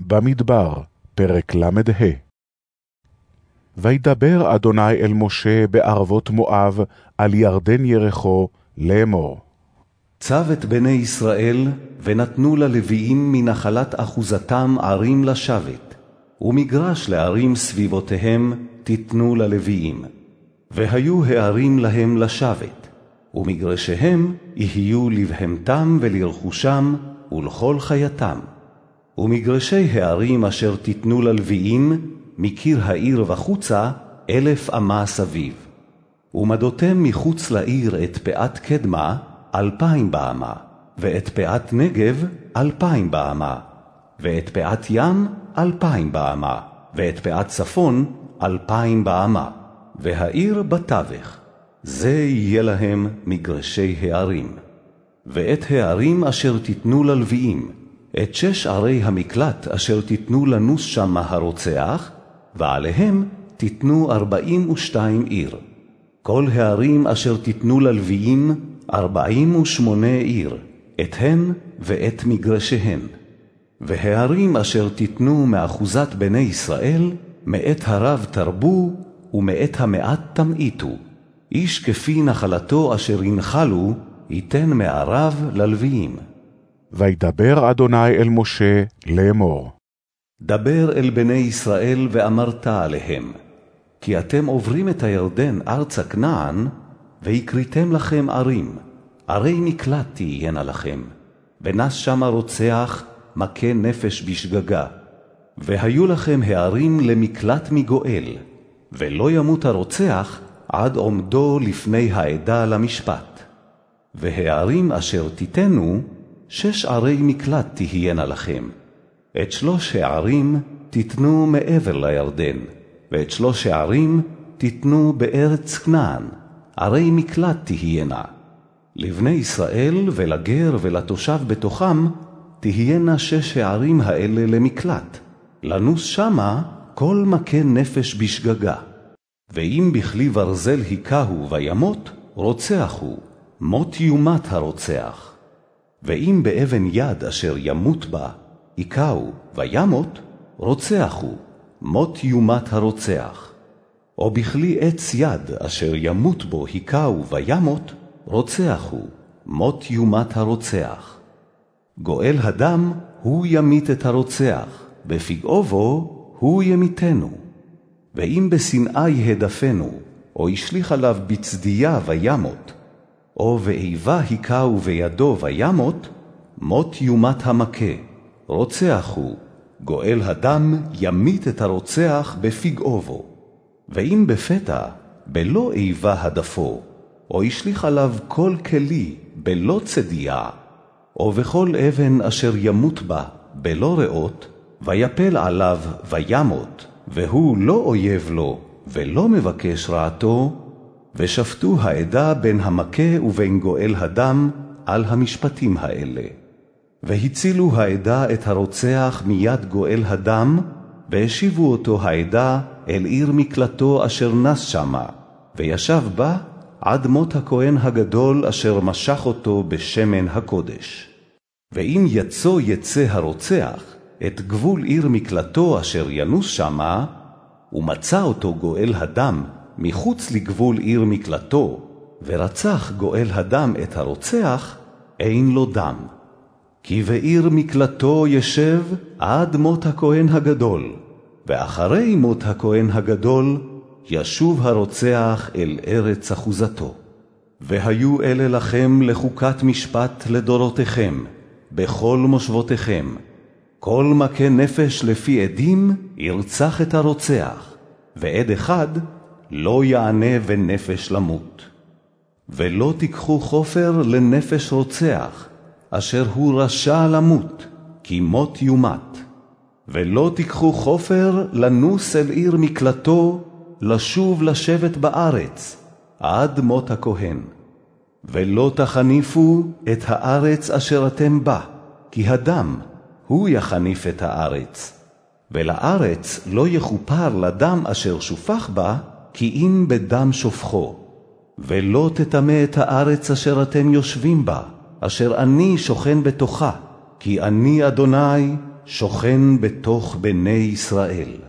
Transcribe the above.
במדבר, פרק ל"ה וידבר אדוני אל משה בערבות מואב, על ירדן ירחו, לאמור. צב את בני ישראל, ונתנו ללוויים מנחלת אחוזתם ערים לשבת, ומגרש לערים סביבותיהם תיתנו ללוויים. והיו הערים להם לשבת, ומגרשיהם יהיו לבהמתם ולרכושם ולכל חייתם. ומגרשי הערים אשר תיתנו ללוויים, מקיר העיר וחוצה, אלף אמה סביב. ומדותם מחוץ לעיר את פאת קדמה, אלפיים באמה, ואת פאת נגב, אלפיים באמה, ואת פאת ים, אלפיים באמה, ואת פאת צפון, אלפיים באמה, והעיר בתווך. זה יהיה להם מגרשי הערים. ואת הערים אשר תיתנו ללוויים, את שש ערי המקלט אשר תיתנו לנוס שמה הרוצח, ועליהם תיתנו ארבעים ושתיים עיר. כל הערים אשר תיתנו ללוויים, ארבעים ושמונה עיר, את הן ואת מגרשיהן. והערים אשר תיתנו מאחוזת בני ישראל, מאת הרב תרבו, ומאת המעט תמעיטו. איש כפי נחלתו אשר ינחלו, ייתן מערב ללוויים. וידבר אדוני אל משה לאמור. דבר אל בני ישראל ואמרת עליהם, כי אתם עוברים את הירדן ארצה כנען, והקריתם לכם ערים, ערי מקלט תהיינה לכם, ונס שמה רוצח, מכה נפש בשגגה. והיו לכם הערים למקלט מגואל, ולא ימות הרוצח עד עומדו לפני העדה למשפט. והערים אשר תיתנו, שש ערי מקלט תהיינה לכם. את שלוש הערים תיתנו מעבר לירדן, ואת שלוש הערים תיתנו בארץ כנען, ערי מקלט תהיינה. לבני ישראל ולגר ולתושב בתוכם, תהיינה שש הערים האלה למקלט. לנוס שמה כל מכה נפש בשגגה. ואם בכלי ברזל היכהו וימות, רוצח הוא, מות יומת הרוצח. ואם באבן יד אשר ימות בה, היכהו וימות, רוצח הוא, מות יומת הרוצח. או בכלי עץ יד אשר ימות בו היכהו וימות, רוצח הוא, מות יומת הרוצח. גואל הדם, הוא ימית את הרוצח, בפגעו בו, הוא ימיתנו. ואם בשנאה יהדפנו, או השליך עליו בצדיה וימות, או באיבה היכהו בידו וימות, מות יומת המכה, רוצח הוא, גואל הדם ימית את הרוצח בפגעו בו. ואם בפתע, בלא איבה הדפו, או השליך עליו כל כלי בלא צדיה, או בכל אבן אשר ימות בה בלא ראות, ויפל עליו וימות, והוא לא אויב לו, ולא מבקש רעתו, ושפטו העדה בין המכה ובין גואל הדם על המשפטים האלה. והצילו העדה את הרוצח מיד גואל הדם, והשיבו אותו העדה אל עיר מקלטו אשר נס שמה, וישב בה עד מות הכהן הגדול אשר משך אותו בשמן הקודש. ואם יצא יצא הרוצח את גבול עיר מקלטו אשר ינוס שמה, ומצא אותו גואל הדם מחוץ לגבול עיר מקלטו, ורצח גואל הדם את הרוצח, אין לו דם. כי בעיר מקלטו ישב עד מות הכהן הגדול, ואחרי מות הכהן הגדול ישוב הרוצח אל ארץ אחוזתו. והיו אלה לכם לחוקת משפט לדורותיכם, בכל מושבותיכם. כל מכה נפש לפי עדים ירצח את הרוצח, ועד אחד לא יענה ונפש למות. ולא תיקחו חופר לנפש רוצח, אשר הוא רשע למות, כי מות יומת. ולא תיקחו חופר לנוס אל עיר מקלטו, לשוב לשבת בארץ, עד מות הכהן. ולא תחניפו את הארץ אשר אתם בה, כי הדם הוא יחניף את הארץ. ולארץ לא יכופר לדם אשר שופך בה, כי אם בדם שופכו. ולא תטמא את הארץ אשר אתם יושבים בה, אשר אני שוכן בתוכה, כי אני אדוני שוכן בתוך בני ישראל.